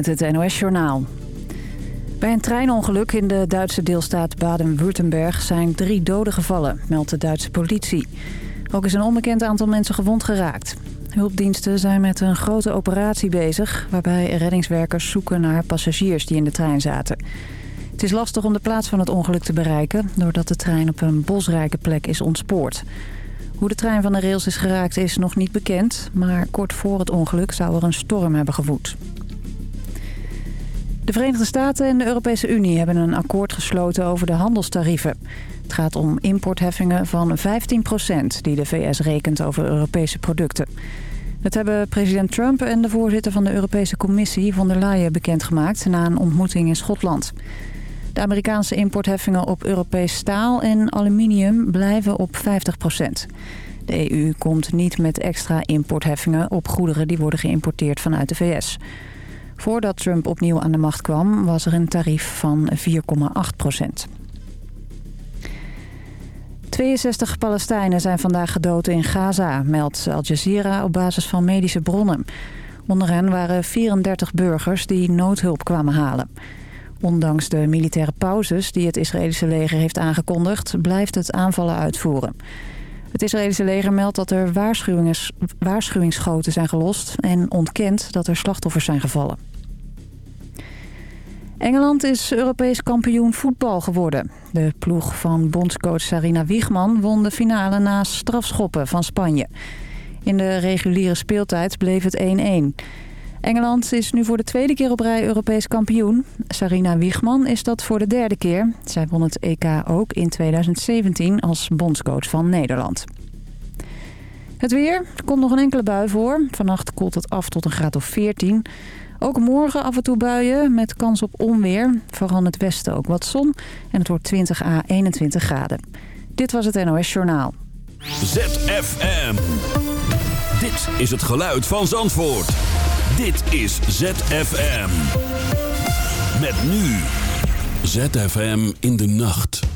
Met het NOS-journaal. Bij een treinongeluk in de Duitse deelstaat Baden-Württemberg zijn drie doden gevallen, meldt de Duitse politie. Ook is een onbekend aantal mensen gewond geraakt. Hulpdiensten zijn met een grote operatie bezig... waarbij reddingswerkers zoeken naar passagiers die in de trein zaten. Het is lastig om de plaats van het ongeluk te bereiken... doordat de trein op een bosrijke plek is ontspoord. Hoe de trein van de rails is geraakt is nog niet bekend... maar kort voor het ongeluk zou er een storm hebben gewoed. De Verenigde Staten en de Europese Unie hebben een akkoord gesloten over de handelstarieven. Het gaat om importheffingen van 15% die de VS rekent over Europese producten. Dat hebben president Trump en de voorzitter van de Europese Commissie, von der Leyen, bekendgemaakt na een ontmoeting in Schotland. De Amerikaanse importheffingen op Europees staal en aluminium blijven op 50% De EU komt niet met extra importheffingen op goederen die worden geïmporteerd vanuit de VS. Voordat Trump opnieuw aan de macht kwam was er een tarief van 4,8 procent. 62 Palestijnen zijn vandaag gedood in Gaza, meldt Al Jazeera op basis van medische bronnen. Onder hen waren 34 burgers die noodhulp kwamen halen. Ondanks de militaire pauzes die het Israëlische leger heeft aangekondigd... blijft het aanvallen uitvoeren. Het Israëlische leger meldt dat er waarschuwingsschoten zijn gelost... en ontkent dat er slachtoffers zijn gevallen. Engeland is Europees kampioen voetbal geworden. De ploeg van bondscoach Sarina Wiegman won de finale na strafschoppen van Spanje. In de reguliere speeltijd bleef het 1-1. Engeland is nu voor de tweede keer op rij Europees kampioen. Sarina Wiegman is dat voor de derde keer. Zij won het EK ook in 2017 als bondscoach van Nederland. Het weer. Er komt nog een enkele bui voor. Vannacht koelt het af tot een graad of 14. Ook morgen af en toe buien met kans op onweer. Vooral in het westen ook wat zon. En het wordt 20 à 21 graden. Dit was het NOS Journaal. ZFM. Dit is het geluid van Zandvoort. Dit is ZFM. Met nu. ZFM in de nacht.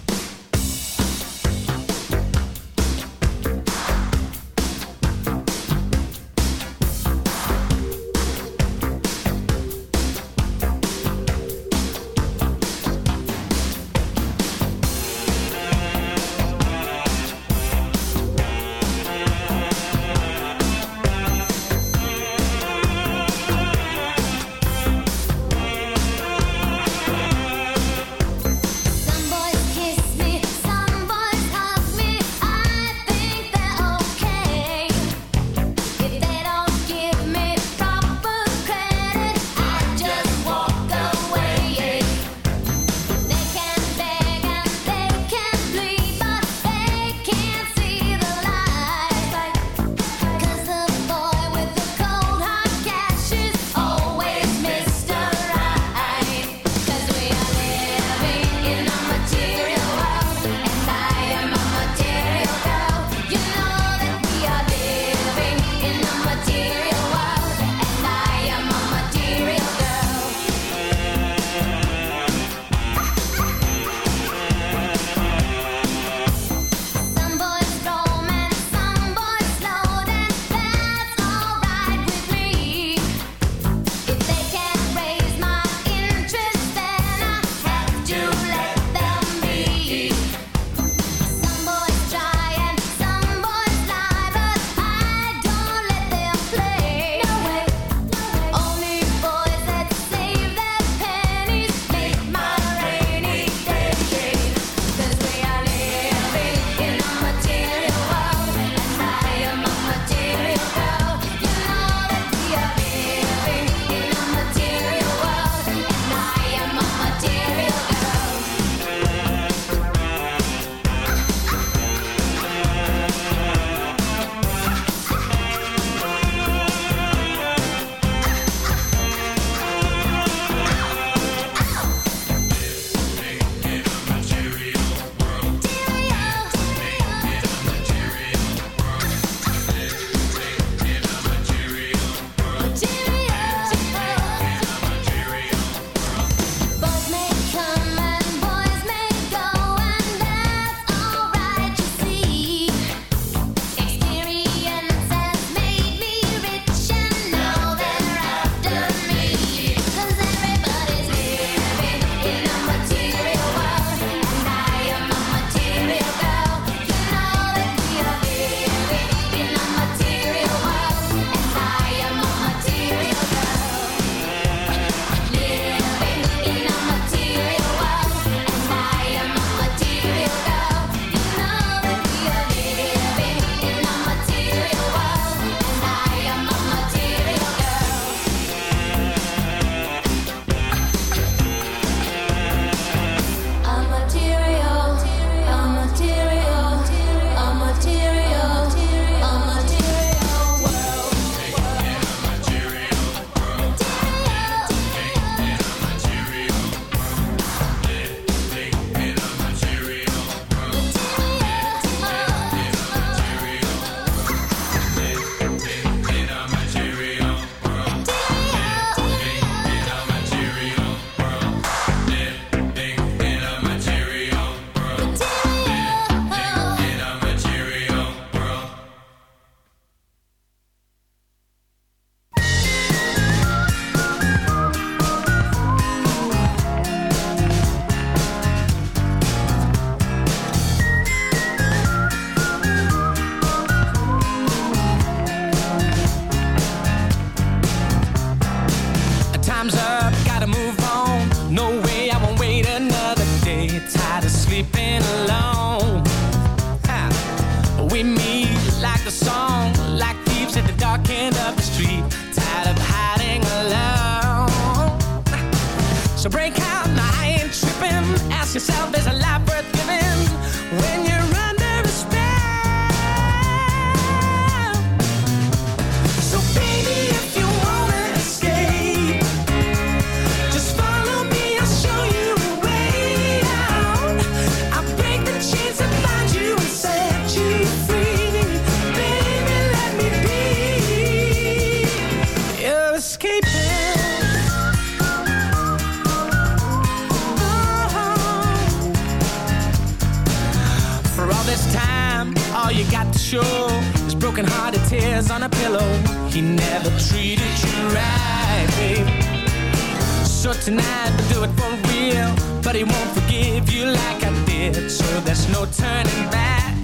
So tonight we'll do it for real, but he won't forgive you like I did. So there's no turning back.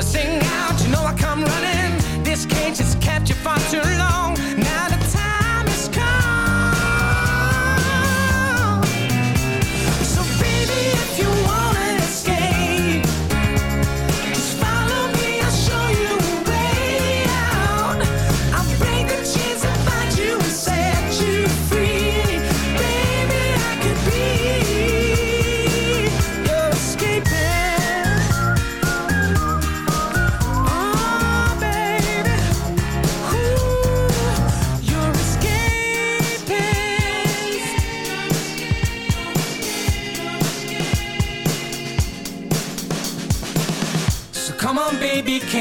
Sing out, you know I come running. This cage has kept you far too long.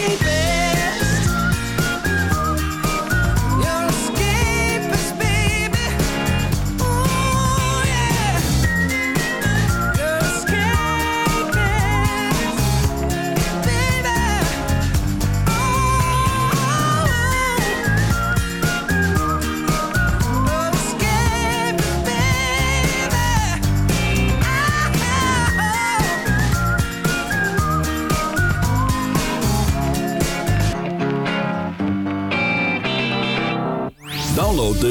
keep it.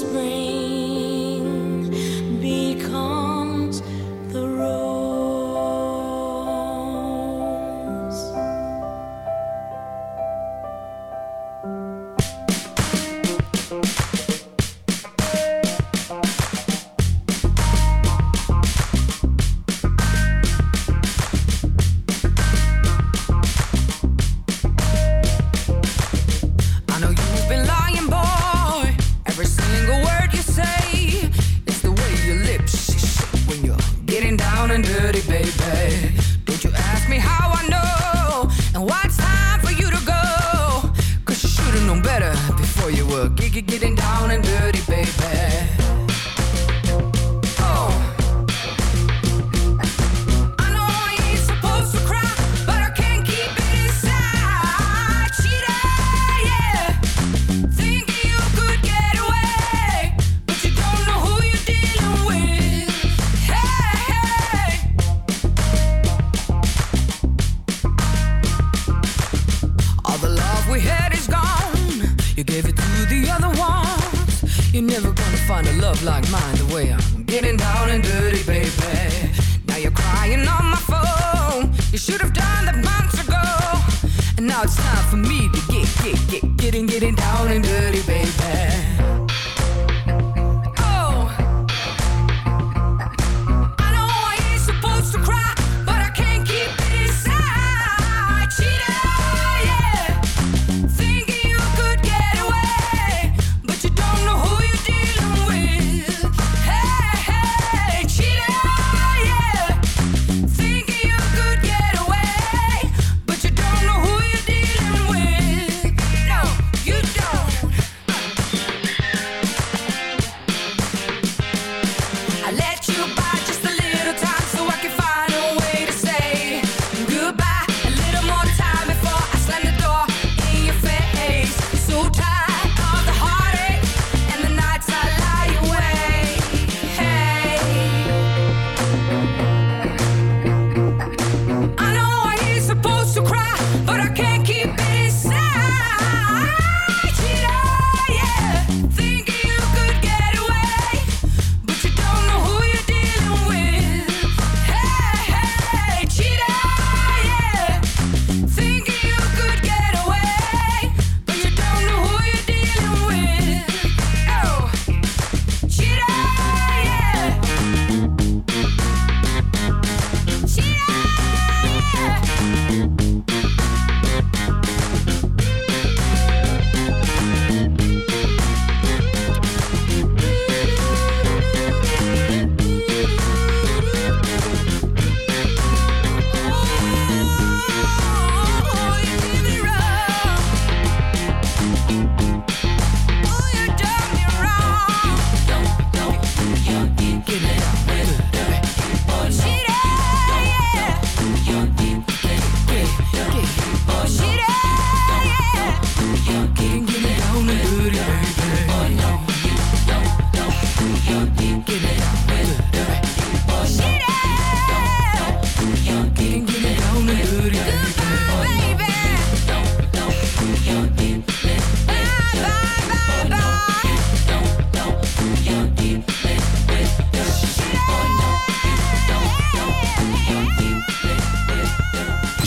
Spring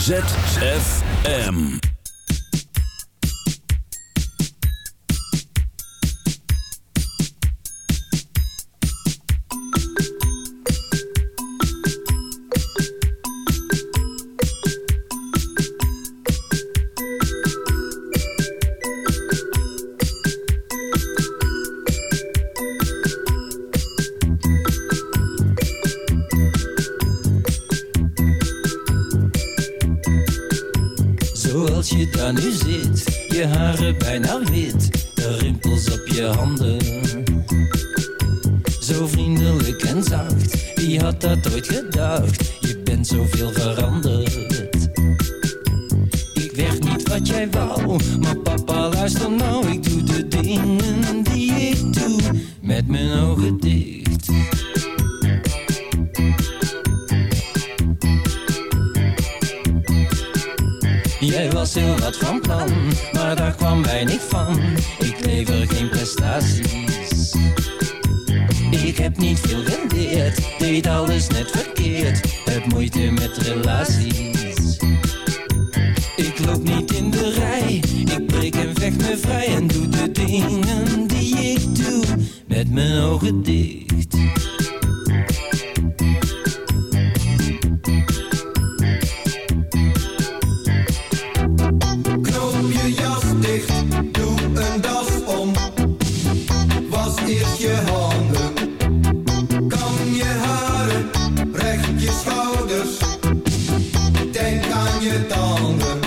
ZFM. 也到了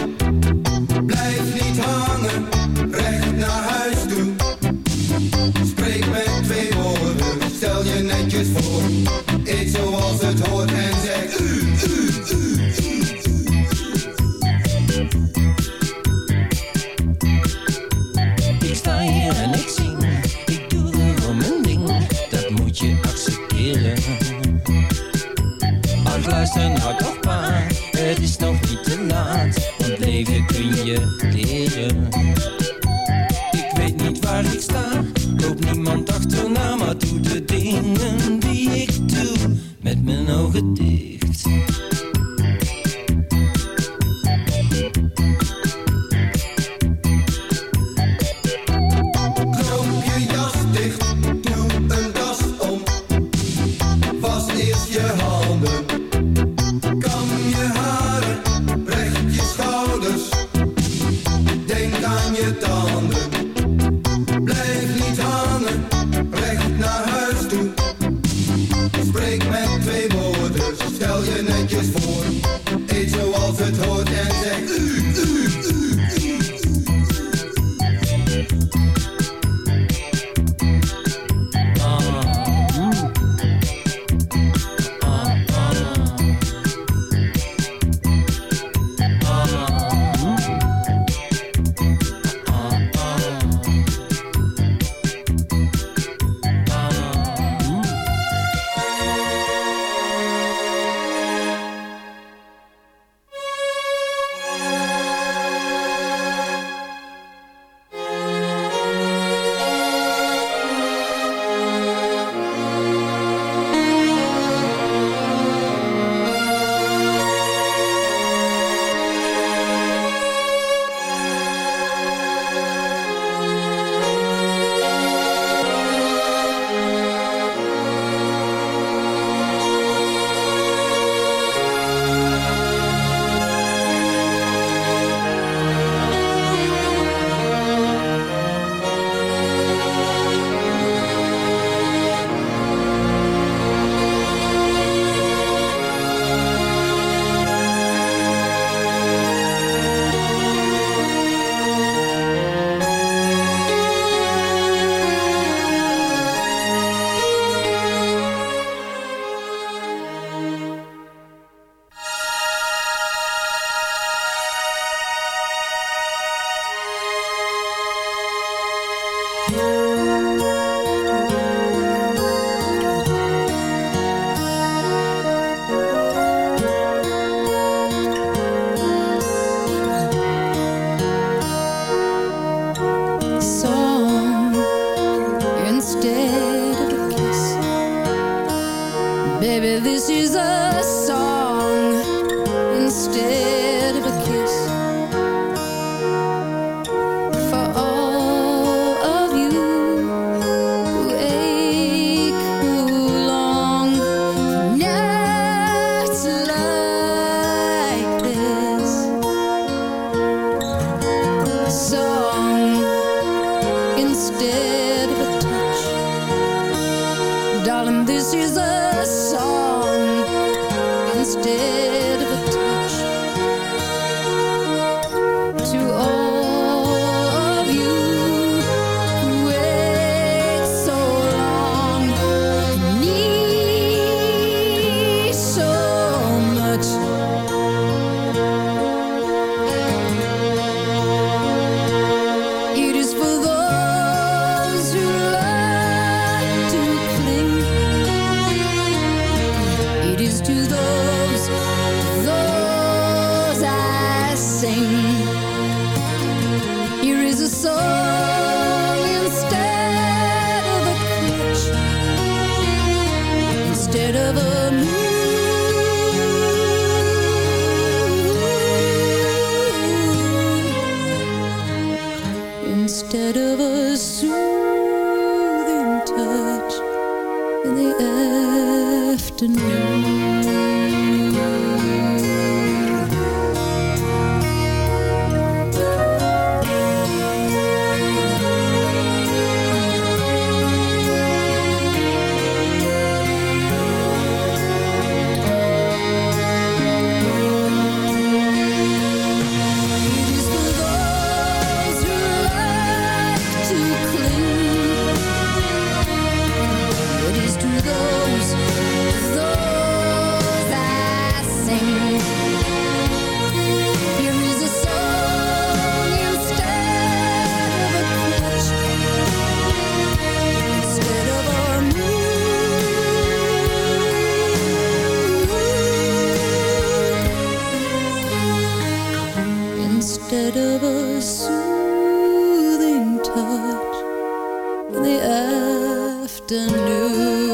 afternoon.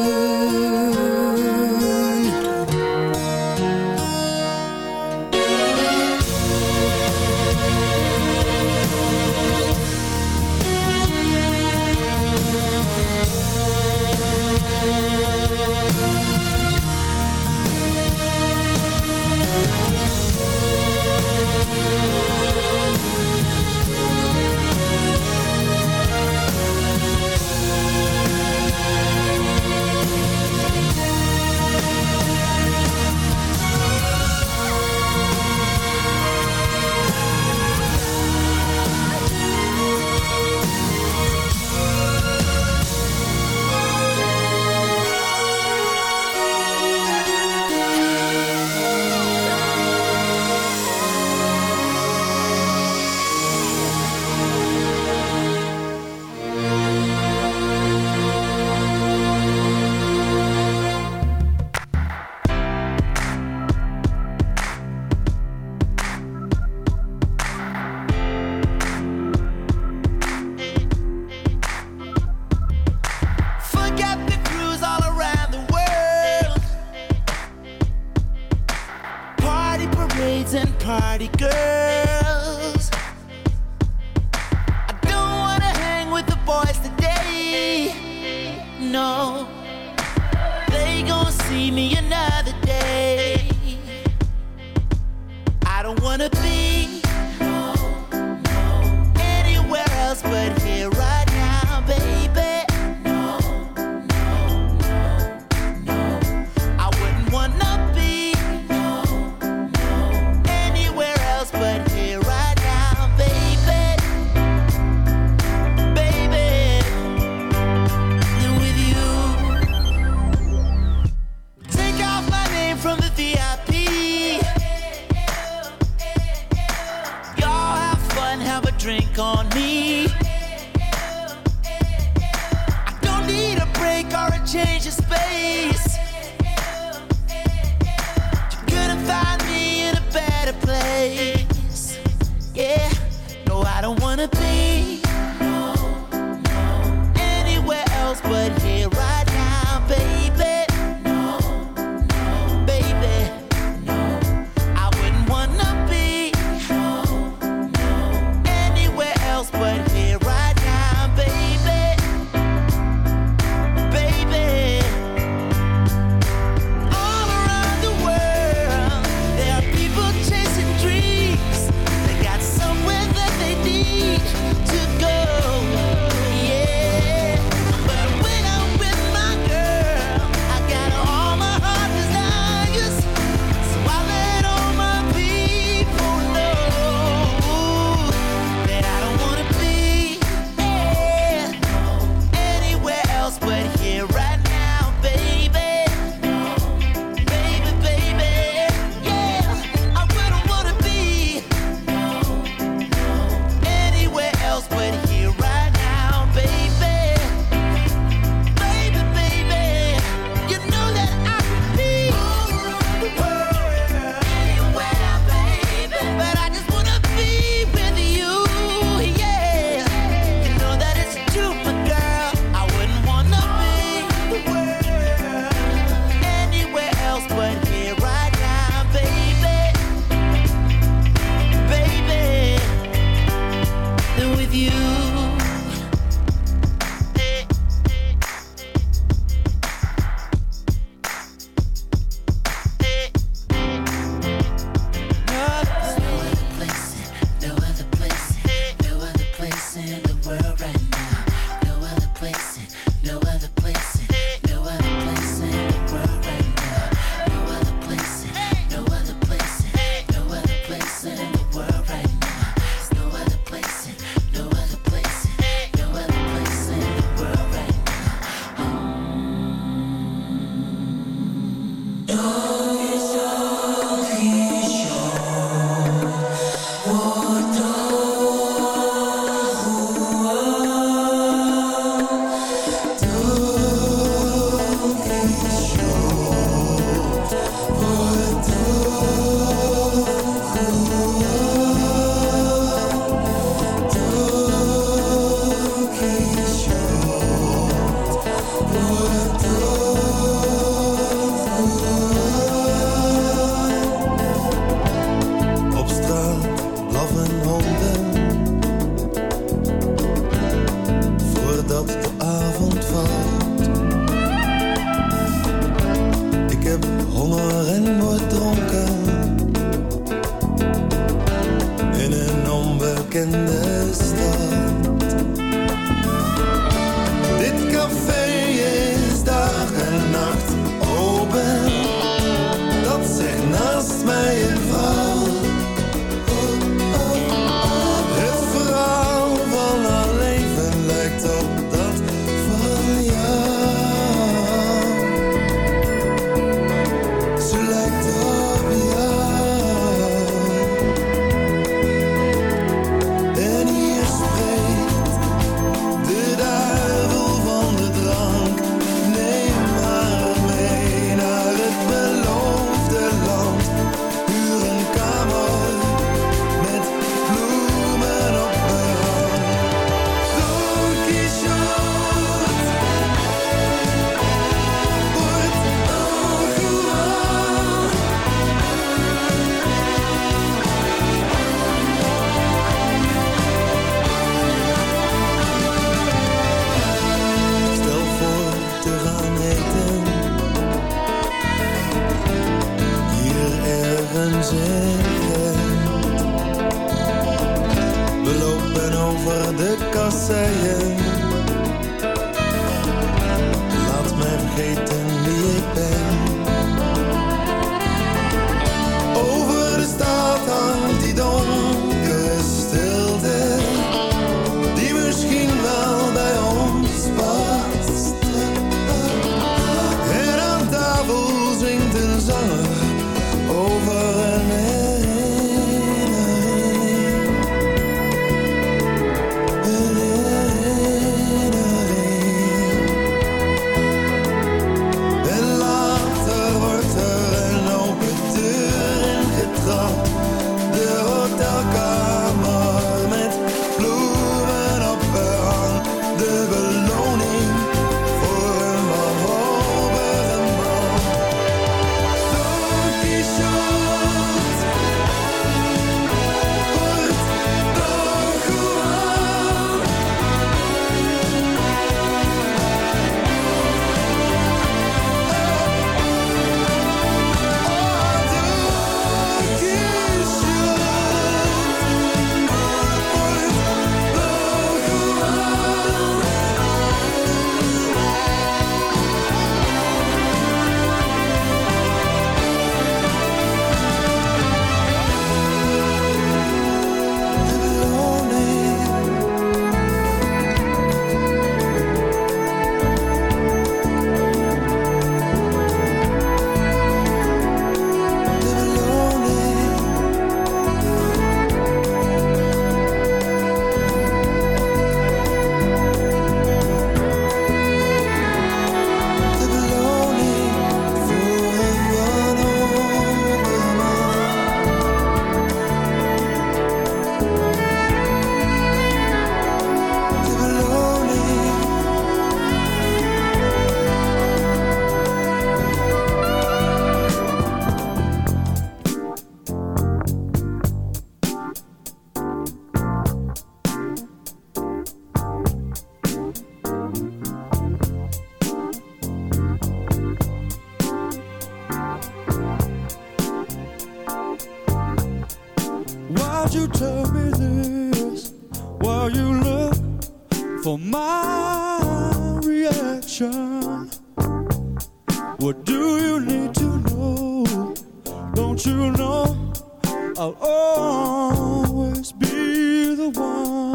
I'll always be the one?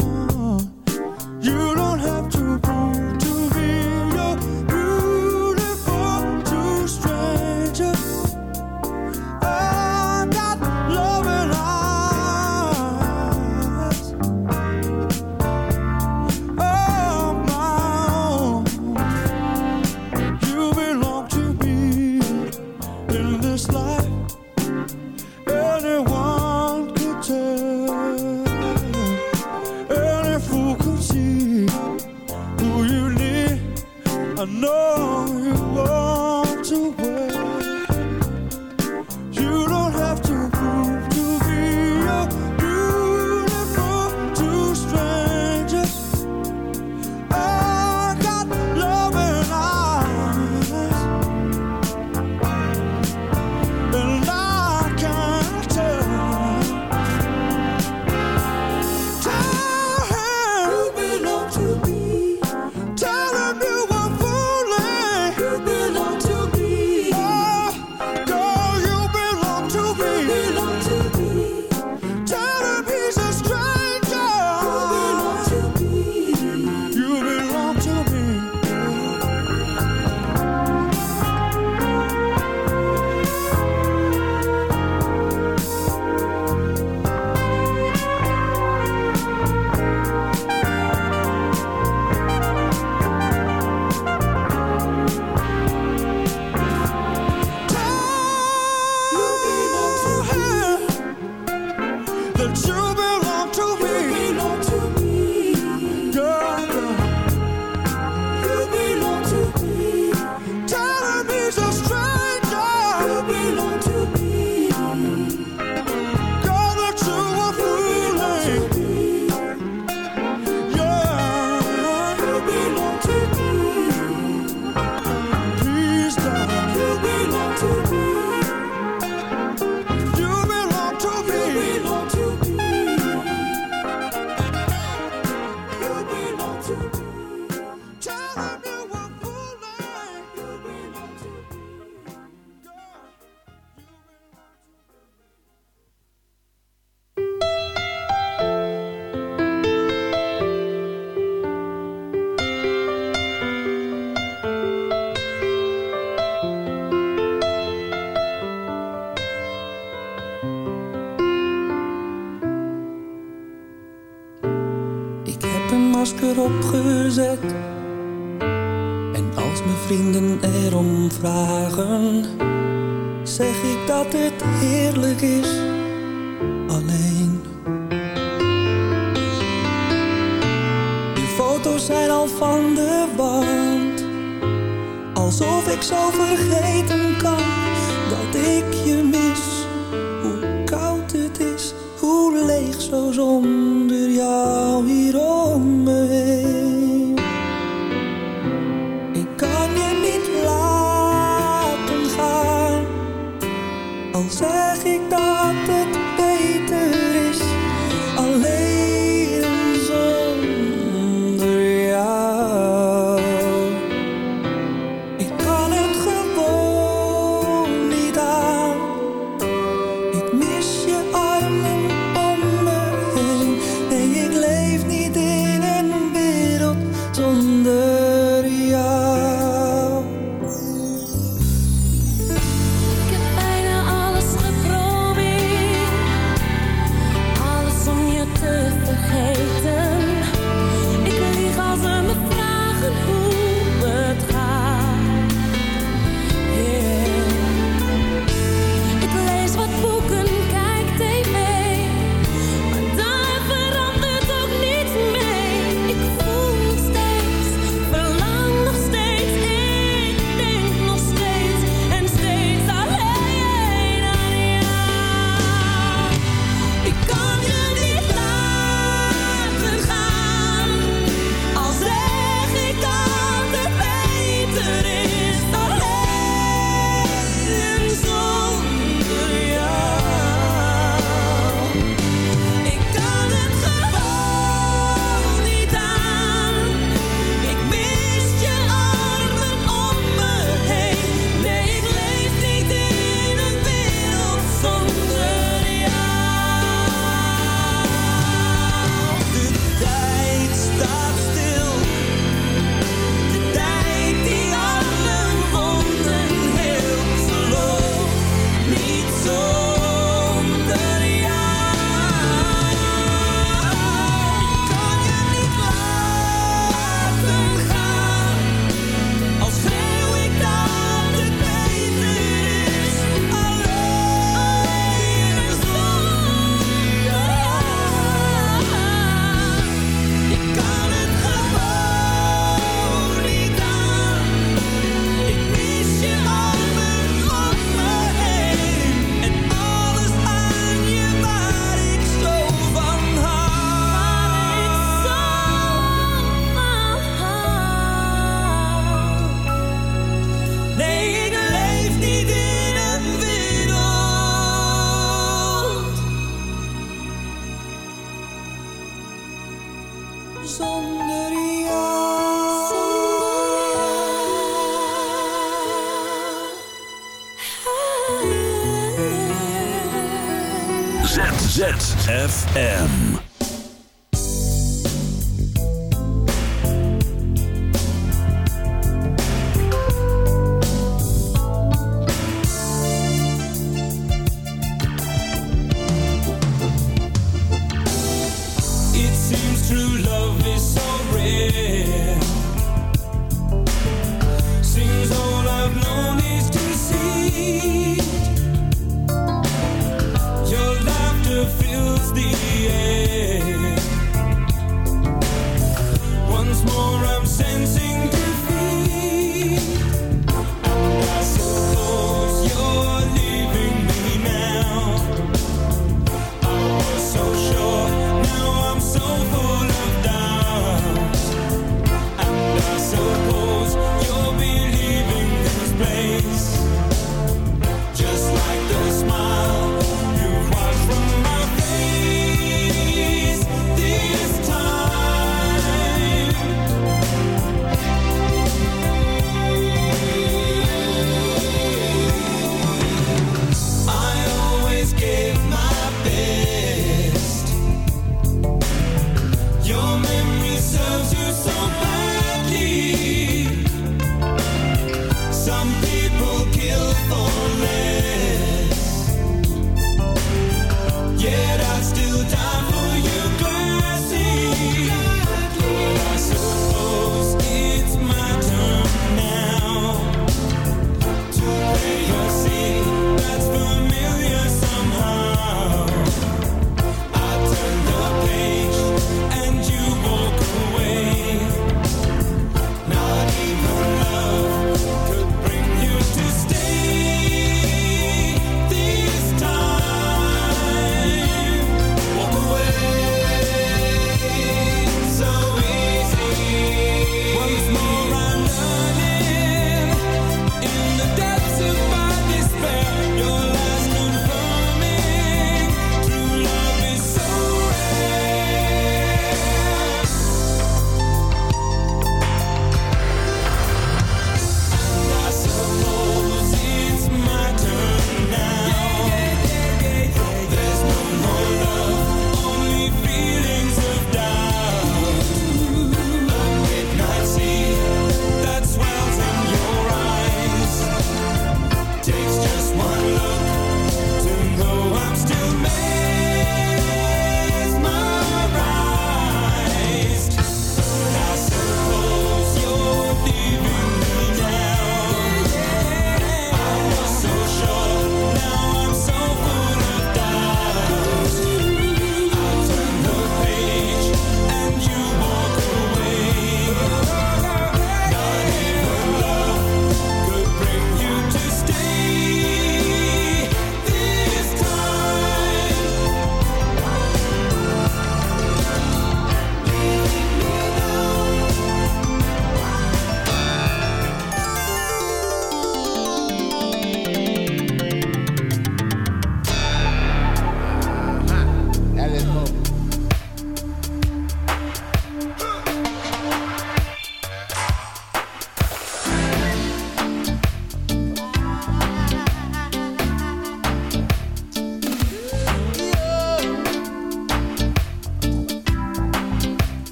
music.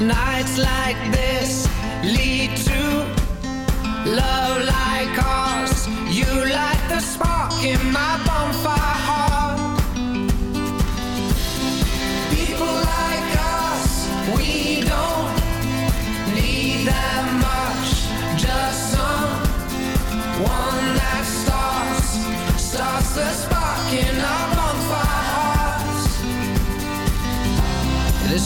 Nights like this lead to love.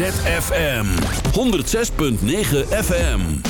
ZFM. 106.9 FM